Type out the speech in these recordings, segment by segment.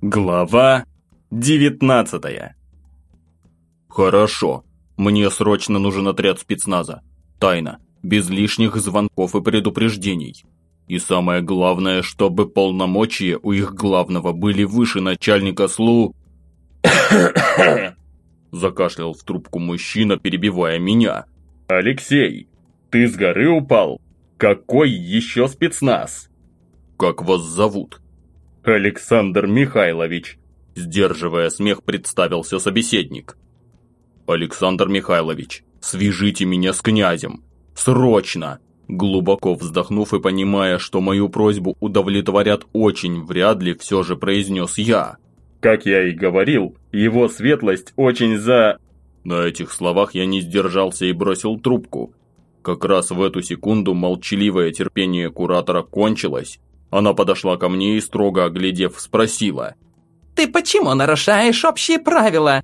Глава 19 Хорошо. Мне срочно нужен отряд спецназа. Тайна, без лишних звонков и предупреждений. И самое главное, чтобы полномочия у их главного были выше начальника СЛУ... Закашлял в трубку мужчина, перебивая меня. «Алексей, ты с горы упал? Какой еще спецназ?» «Как вас зовут?» «Александр Михайлович», – сдерживая смех, представился собеседник. «Александр Михайлович, свяжите меня с князем! Срочно!» Глубоко вздохнув и понимая, что мою просьбу удовлетворят очень вряд ли, все же произнес я. «Как я и говорил, его светлость очень за...» На этих словах я не сдержался и бросил трубку. Как раз в эту секунду молчаливое терпение куратора кончилось, она подошла ко мне и, строго оглядев, спросила. «Ты почему нарушаешь общие правила?»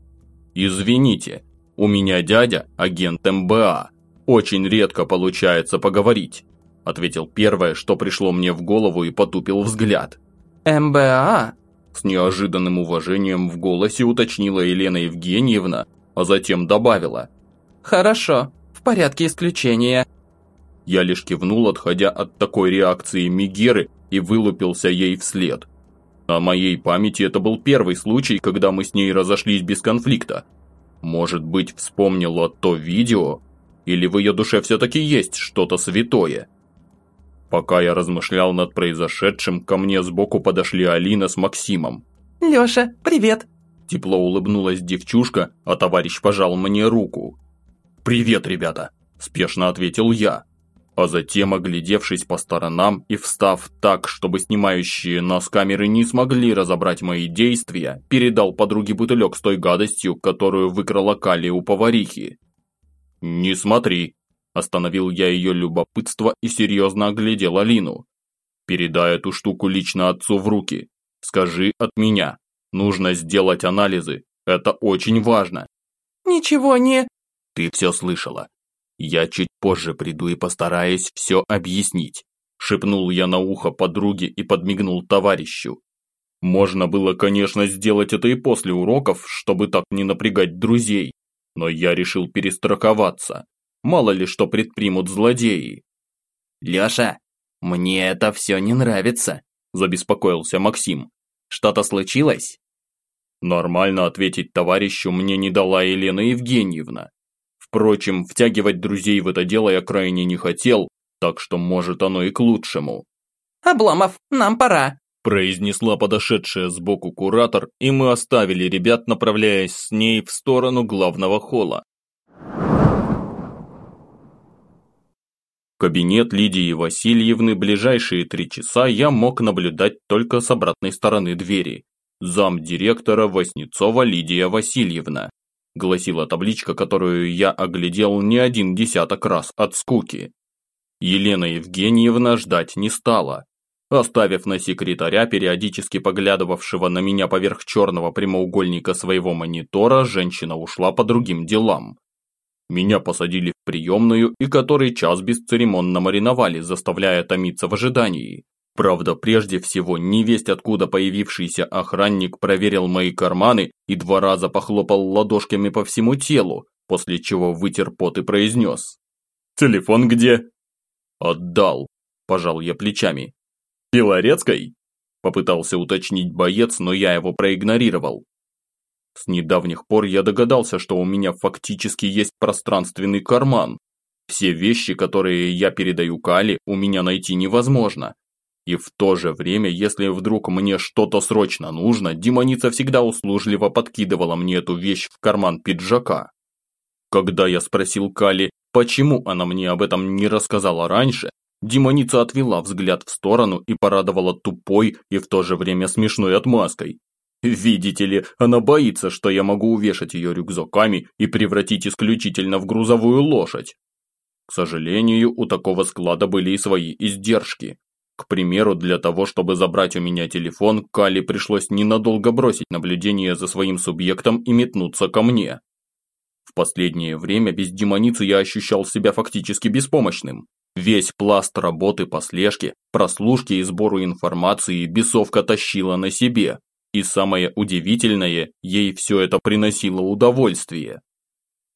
«Извините, у меня дядя агент МБА. Очень редко получается поговорить», ответил первое, что пришло мне в голову и потупил взгляд. «МБА?» С неожиданным уважением в голосе уточнила Елена Евгеньевна, а затем добавила. «Хорошо, в порядке исключения». Я лишь кивнул, отходя от такой реакции Мигеры и вылупился ей вслед. На моей памяти это был первый случай, когда мы с ней разошлись без конфликта. Может быть, вспомнила то видео? Или в ее душе все-таки есть что-то святое? Пока я размышлял над произошедшим, ко мне сбоку подошли Алина с Максимом. «Леша, привет!» Тепло улыбнулась девчушка, а товарищ пожал мне руку. «Привет, ребята!» – спешно ответил я а затем, оглядевшись по сторонам и встав так, чтобы снимающие нас камеры не смогли разобрать мои действия, передал подруге бутылек с той гадостью, которую выкрала Кали у поварихи. «Не смотри», – остановил я ее любопытство и серьезно оглядел Алину. «Передай эту штуку лично отцу в руки. Скажи от меня. Нужно сделать анализы. Это очень важно». «Ничего не...» «Ты все слышала. «Я чуть позже приду и постараюсь все объяснить», – шепнул я на ухо подруге и подмигнул товарищу. Можно было, конечно, сделать это и после уроков, чтобы так не напрягать друзей, но я решил перестраховаться. Мало ли что предпримут злодеи. «Леша, мне это все не нравится», – забеспокоился Максим. «Что-то случилось?» Нормально ответить товарищу мне не дала Елена Евгеньевна. Впрочем, втягивать друзей в это дело я крайне не хотел, так что может оно и к лучшему. «Обломов, нам пора», произнесла подошедшая сбоку куратор, и мы оставили ребят, направляясь с ней в сторону главного холла. Кабинет Лидии Васильевны ближайшие три часа я мог наблюдать только с обратной стороны двери. Зам директора Васнецова Лидия Васильевна гласила табличка, которую я оглядел не один десяток раз от скуки. Елена Евгеньевна ждать не стала. Оставив на секретаря, периодически поглядывавшего на меня поверх черного прямоугольника своего монитора, женщина ушла по другим делам. Меня посадили в приемную и который час бесцеремонно мариновали, заставляя томиться в ожидании. Правда, прежде всего, невесть откуда появившийся охранник проверил мои карманы и два раза похлопал ладошками по всему телу, после чего вытер пот и произнес. «Телефон где?» «Отдал», – пожал я плечами. «Белорецкой?» – попытался уточнить боец, но я его проигнорировал. С недавних пор я догадался, что у меня фактически есть пространственный карман. Все вещи, которые я передаю Кали, у меня найти невозможно. И в то же время, если вдруг мне что-то срочно нужно, демоница всегда услужливо подкидывала мне эту вещь в карман пиджака. Когда я спросил Кали, почему она мне об этом не рассказала раньше, демоница отвела взгляд в сторону и порадовала тупой и в то же время смешной отмазкой. Видите ли, она боится, что я могу увешать ее рюкзаками и превратить исключительно в грузовую лошадь. К сожалению, у такого склада были и свои издержки. К примеру, для того, чтобы забрать у меня телефон, Кали пришлось ненадолго бросить наблюдение за своим субъектом и метнуться ко мне. В последнее время без демоницы я ощущал себя фактически беспомощным. Весь пласт работы по слежке, прослушке и сбору информации бесовка тащила на себе. И самое удивительное, ей все это приносило удовольствие.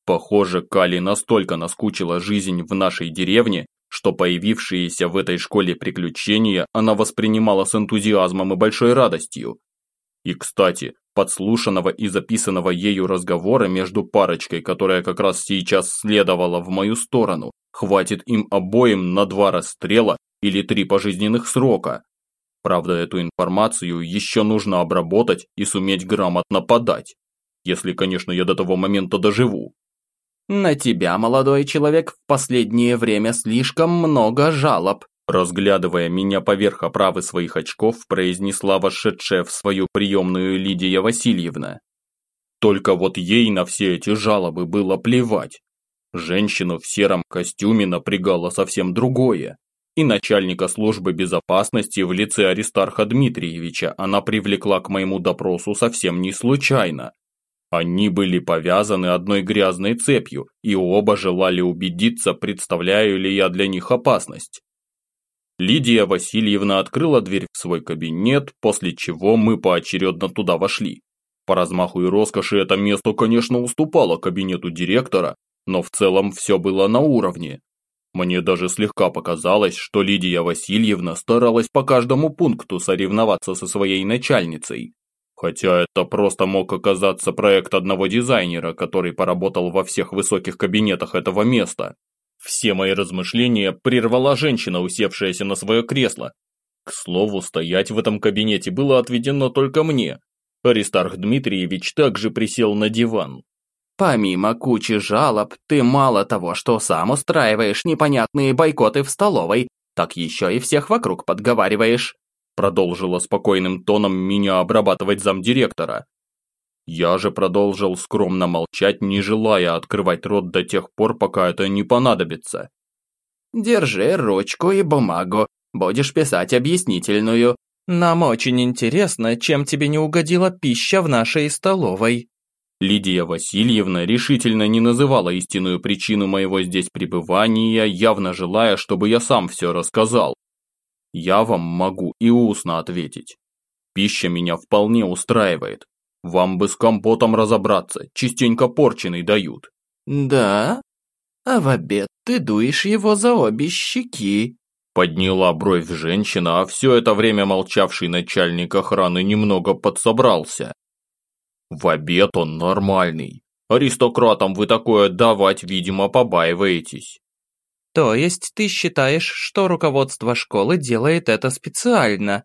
Похоже, Кали настолько наскучила жизнь в нашей деревне, что появившиеся в этой школе приключения она воспринимала с энтузиазмом и большой радостью. И, кстати, подслушанного и записанного ею разговора между парочкой, которая как раз сейчас следовала в мою сторону, хватит им обоим на два расстрела или три пожизненных срока. Правда, эту информацию еще нужно обработать и суметь грамотно подать. Если, конечно, я до того момента доживу. На тебя, молодой человек, в последнее время слишком много жалоб. Разглядывая меня поверх оправы своих очков, произнесла вошедшая в свою приемную Лидия Васильевна. Только вот ей на все эти жалобы было плевать. Женщину в сером костюме напрягало совсем другое. И начальника службы безопасности в лице Аристарха Дмитриевича она привлекла к моему допросу совсем не случайно. Они были повязаны одной грязной цепью, и оба желали убедиться, представляю ли я для них опасность. Лидия Васильевна открыла дверь в свой кабинет, после чего мы поочередно туда вошли. По размаху и роскоши это место, конечно, уступало кабинету директора, но в целом все было на уровне. Мне даже слегка показалось, что Лидия Васильевна старалась по каждому пункту соревноваться со своей начальницей. Хотя это просто мог оказаться проект одного дизайнера, который поработал во всех высоких кабинетах этого места. Все мои размышления прервала женщина, усевшаяся на свое кресло. К слову, стоять в этом кабинете было отведено только мне. Аристарх Дмитриевич также присел на диван. Помимо кучи жалоб, ты мало того, что сам устраиваешь непонятные бойкоты в столовой, так еще и всех вокруг подговариваешь продолжила спокойным тоном меня обрабатывать замдиректора. Я же продолжил скромно молчать, не желая открывать рот до тех пор, пока это не понадобится. «Держи ручку и бумагу, будешь писать объяснительную. Нам очень интересно, чем тебе не угодила пища в нашей столовой». Лидия Васильевна решительно не называла истинную причину моего здесь пребывания, явно желая, чтобы я сам все рассказал. Я вам могу и устно ответить. Пища меня вполне устраивает. Вам бы с компотом разобраться, частенько порченый дают. Да? А в обед ты дуешь его за обе щеки. Подняла бровь женщина, а все это время молчавший начальник охраны немного подсобрался. В обед он нормальный. Аристократам вы такое давать, видимо, побаиваетесь. То есть ты считаешь, что руководство школы делает это специально?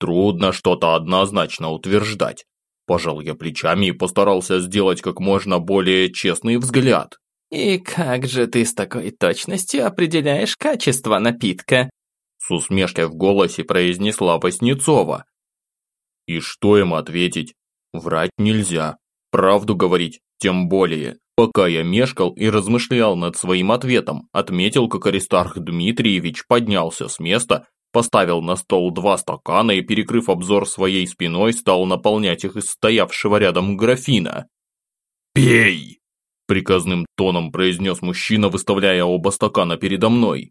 Трудно что-то однозначно утверждать. Пожал я плечами и постарался сделать как можно более честный взгляд. И как же ты с такой точностью определяешь качество напитка? С усмешкой в голосе произнесла Васнецова. И что им ответить? Врать нельзя. Правду говорить тем более. Пока я мешкал и размышлял над своим ответом, отметил, как Аристарх Дмитриевич поднялся с места, поставил на стол два стакана и, перекрыв обзор своей спиной, стал наполнять их из стоявшего рядом графина. «Пей!» – приказным тоном произнес мужчина, выставляя оба стакана передо мной.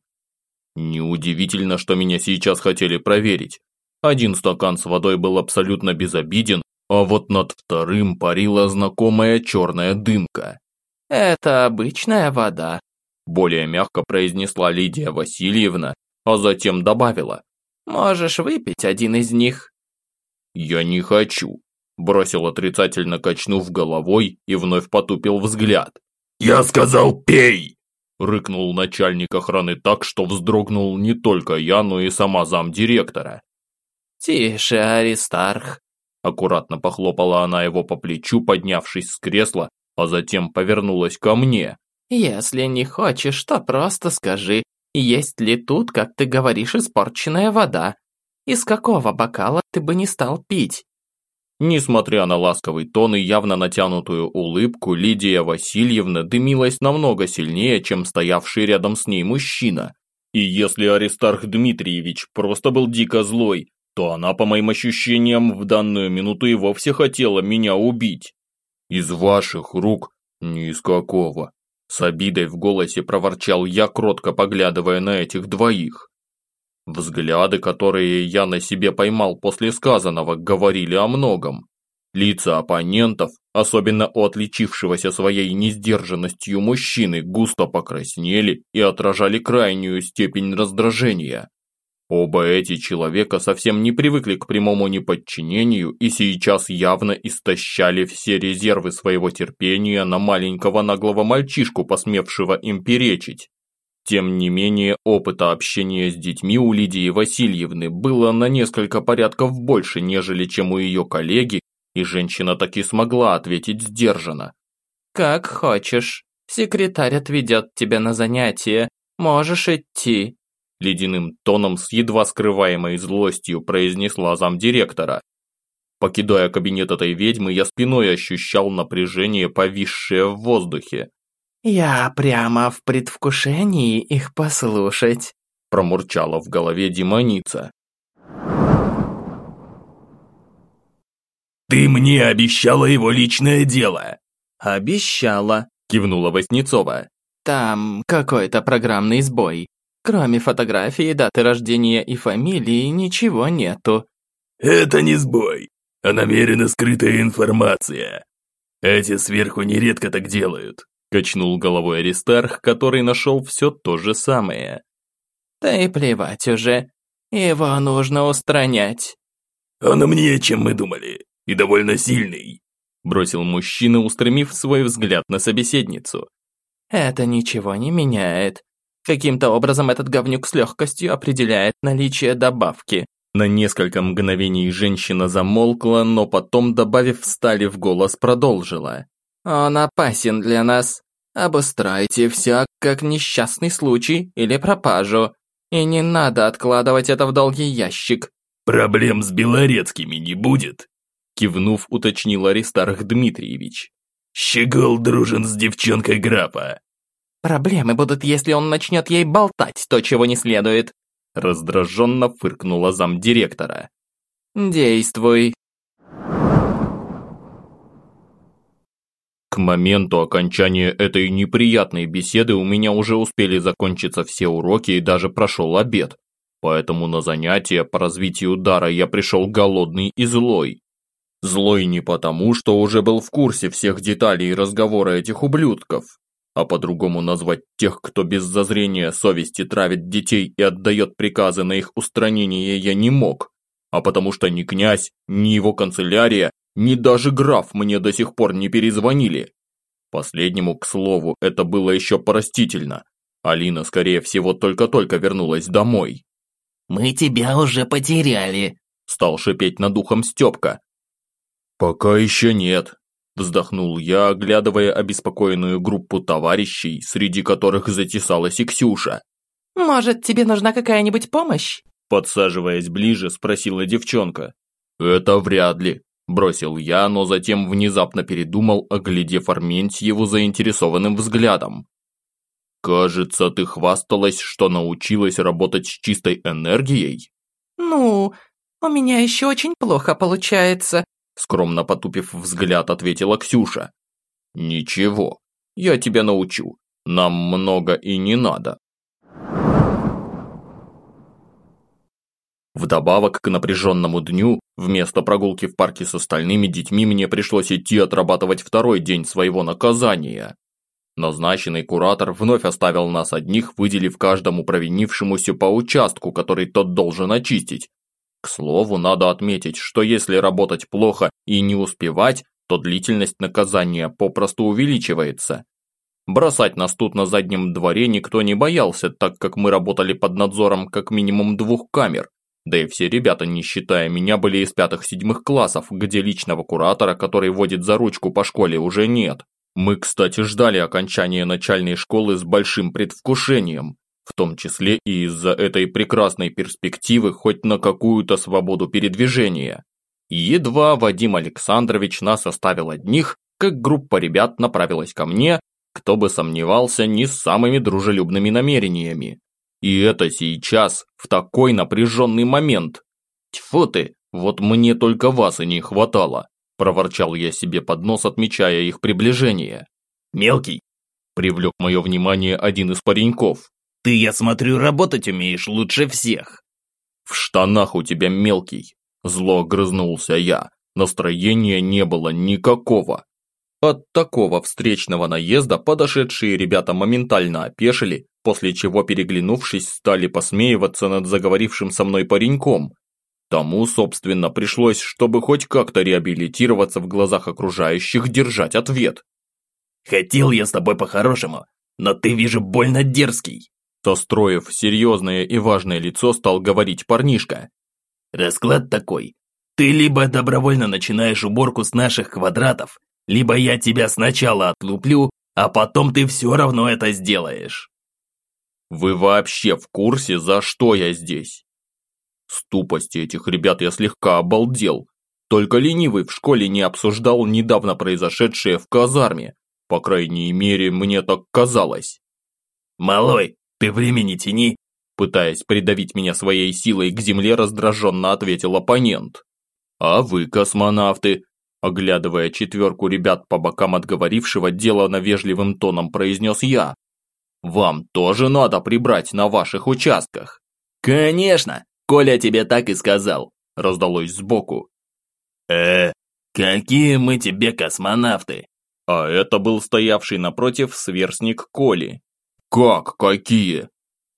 Неудивительно, что меня сейчас хотели проверить. Один стакан с водой был абсолютно безобиден, а вот над вторым парила знакомая черная дымка. «Это обычная вода», – более мягко произнесла Лидия Васильевна, а затем добавила. «Можешь выпить один из них». «Я не хочу», – бросил отрицательно качнув головой и вновь потупил взгляд. «Я сказал, пей!» – рыкнул начальник охраны так, что вздрогнул не только я, но и сама замдиректора. «Тише, Аристарх!» Аккуратно похлопала она его по плечу, поднявшись с кресла а затем повернулась ко мне. «Если не хочешь, то просто скажи, есть ли тут, как ты говоришь, испорченная вода? Из какого бокала ты бы не стал пить?» Несмотря на ласковый тон и явно натянутую улыбку, Лидия Васильевна дымилась намного сильнее, чем стоявший рядом с ней мужчина. И если Аристарх Дмитриевич просто был дико злой, то она, по моим ощущениям, в данную минуту и вовсе хотела меня убить. «Из ваших рук? Ни из какого!» С обидой в голосе проворчал я, кротко поглядывая на этих двоих. Взгляды, которые я на себе поймал после сказанного, говорили о многом. Лица оппонентов, особенно у отличившегося своей несдержанностью мужчины, густо покраснели и отражали крайнюю степень раздражения. Оба эти человека совсем не привыкли к прямому неподчинению и сейчас явно истощали все резервы своего терпения на маленького наглого мальчишку, посмевшего им перечить. Тем не менее, опыта общения с детьми у Лидии Васильевны было на несколько порядков больше, нежели чем у ее коллеги, и женщина таки смогла ответить сдержанно. «Как хочешь. Секретарь отведет тебя на занятие. Можешь идти». Ледяным тоном с едва скрываемой злостью произнесла замдиректора. Покидая кабинет этой ведьмы, я спиной ощущал напряжение, повисшее в воздухе. «Я прямо в предвкушении их послушать», промурчала в голове демоница. «Ты мне обещала его личное дело!» «Обещала», – кивнула Васнецова. «Там какой-то программный сбой. Кроме фотографии, даты рождения и фамилии, ничего нету». «Это не сбой, а намеренно скрытая информация. Эти сверху нередко так делают», – качнул головой Аристарх, который нашел все то же самое. «Да и плевать уже. Его нужно устранять». «Он умнее, чем мы думали и довольно сильный», бросил мужчина, устремив свой взгляд на собеседницу. «Это ничего не меняет. Каким-то образом этот говнюк с легкостью определяет наличие добавки». На несколько мгновений женщина замолкла, но потом, добавив стали в голос, продолжила. «Он опасен для нас. Обустройте все как несчастный случай или пропажу. И не надо откладывать это в долгий ящик». «Проблем с Белорецкими не будет?» Кивнув, уточнил Аристарх Дмитриевич. «Щегол дружен с девчонкой графа». «Проблемы будут, если он начнет ей болтать то, чего не следует», раздраженно фыркнула замдиректора. «Действуй». К моменту окончания этой неприятной беседы у меня уже успели закончиться все уроки и даже прошел обед. Поэтому на занятия по развитию дара я пришел голодный и злой. Злой не потому, что уже был в курсе всех деталей разговора этих ублюдков, а по-другому назвать тех, кто без зазрения совести травит детей и отдает приказы на их устранение я не мог, а потому что ни князь, ни его канцелярия, ни даже граф мне до сих пор не перезвонили. Последнему, к слову, это было еще простительно. Алина, скорее всего, только-только вернулась домой. «Мы тебя уже потеряли», – стал шипеть над ухом Степка, «Пока еще нет», – вздохнул я, оглядывая обеспокоенную группу товарищей, среди которых затесалась и Ксюша. «Может, тебе нужна какая-нибудь помощь?» Подсаживаясь ближе, спросила девчонка. «Это вряд ли», – бросил я, но затем внезапно передумал, оглядев Арментьеву заинтересованным взглядом. «Кажется, ты хвасталась, что научилась работать с чистой энергией?» «Ну, у меня еще очень плохо получается», Скромно потупив взгляд, ответила Ксюша. «Ничего, я тебя научу. Нам много и не надо». Вдобавок к напряженному дню, вместо прогулки в парке с остальными детьми мне пришлось идти отрабатывать второй день своего наказания. Назначенный куратор вновь оставил нас одних, выделив каждому провинившемуся по участку, который тот должен очистить, к слову, надо отметить, что если работать плохо и не успевать, то длительность наказания попросту увеличивается. Бросать нас тут на заднем дворе никто не боялся, так как мы работали под надзором как минимум двух камер. Да и все ребята, не считая меня, были из пятых-седьмых классов, где личного куратора, который водит за ручку по школе, уже нет. Мы, кстати, ждали окончания начальной школы с большим предвкушением в том числе и из-за этой прекрасной перспективы хоть на какую-то свободу передвижения. едва Вадим Александрович нас оставил одних, как группа ребят направилась ко мне, кто бы сомневался, не с самыми дружелюбными намерениями. И это сейчас, в такой напряженный момент. Тьфу ты, вот мне только вас и не хватало, проворчал я себе под нос, отмечая их приближение. «Мелкий!» – привлек мое внимание один из пареньков. Ты, я смотрю, работать умеешь лучше всех. В штанах у тебя мелкий. Зло грызнулся я. Настроения не было никакого. От такого встречного наезда подошедшие ребята моментально опешили, после чего, переглянувшись, стали посмеиваться над заговорившим со мной пареньком. Тому, собственно, пришлось, чтобы хоть как-то реабилитироваться в глазах окружающих, держать ответ. «Хотел я с тобой по-хорошему, но ты, вижу, больно дерзкий», Состроив серьезное и важное лицо, стал говорить парнишка. «Расклад такой. Ты либо добровольно начинаешь уборку с наших квадратов, либо я тебя сначала отлуплю, а потом ты все равно это сделаешь». «Вы вообще в курсе, за что я здесь?» С тупости этих ребят я слегка обалдел. Только ленивый в школе не обсуждал недавно произошедшее в казарме. По крайней мере, мне так казалось. «Малой, ты времени тяни!» Пытаясь придавить меня своей силой к земле, раздраженно ответил оппонент. «А вы, космонавты?» Оглядывая четверку ребят по бокам отговорившего, делано вежливым тоном произнес я. «Вам тоже надо прибрать на ваших участках?» «Конечно! Коля тебе так и сказал!» Раздалось сбоку. «Э, какие мы тебе космонавты?» А это был стоявший напротив сверстник Коли. «Как какие?»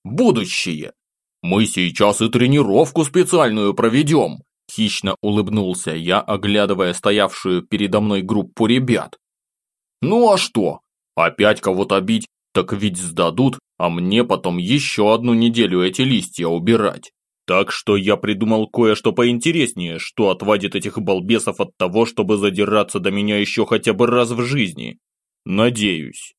«Будущие! Мы сейчас и тренировку специальную проведем!» Хищно улыбнулся я, оглядывая стоявшую передо мной группу ребят. «Ну а что? Опять кого-то бить? Так ведь сдадут, а мне потом еще одну неделю эти листья убирать. Так что я придумал кое-что поинтереснее, что отводит этих балбесов от того, чтобы задираться до меня еще хотя бы раз в жизни. Надеюсь».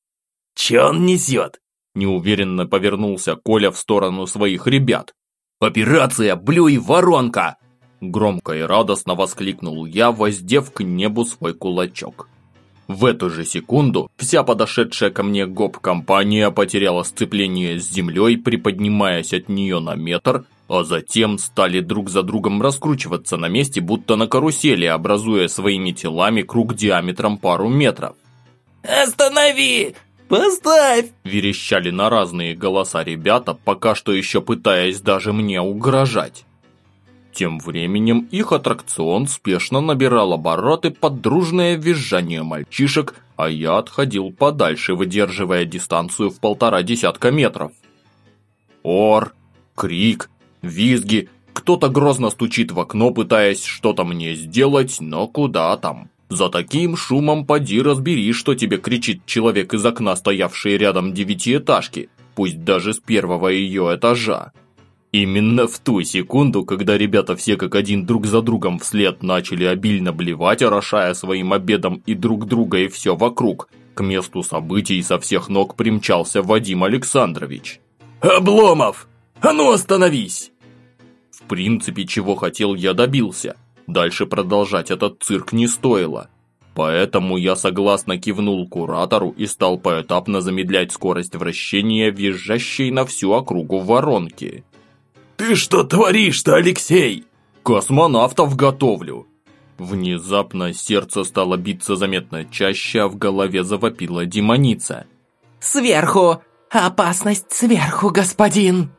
«Че он несет?» Неуверенно повернулся Коля в сторону своих ребят. «Операция Блюй Воронка!» Громко и радостно воскликнул я, воздев к небу свой кулачок. В эту же секунду вся подошедшая ко мне гоп-компания потеряла сцепление с землей, приподнимаясь от нее на метр, а затем стали друг за другом раскручиваться на месте, будто на карусели, образуя своими телами круг диаметром пару метров. «Останови! Поставь!» Верещали на разные голоса ребята, пока что еще пытаясь даже мне угрожать. Тем временем их аттракцион спешно набирал обороты под дружное визжание мальчишек, а я отходил подальше, выдерживая дистанцию в полтора десятка метров. Ор, крик, визги, кто-то грозно стучит в окно, пытаясь что-то мне сделать, но куда там. За таким шумом поди разбери, что тебе кричит человек из окна, стоявший рядом девятиэтажки, пусть даже с первого ее этажа. Именно в ту секунду, когда ребята все как один друг за другом вслед начали обильно блевать, орошая своим обедом и друг друга и все вокруг, к месту событий со всех ног примчался Вадим Александрович. «Обломов! А ну остановись!» В принципе, чего хотел, я добился – Дальше продолжать этот цирк не стоило. Поэтому я согласно кивнул куратору и стал поэтапно замедлять скорость вращения, визжащей на всю округу воронки. «Ты что творишь-то, Алексей?» «Космонавтов готовлю!» Внезапно сердце стало биться заметно чаще, а в голове завопила демоница. «Сверху! Опасность сверху, господин!»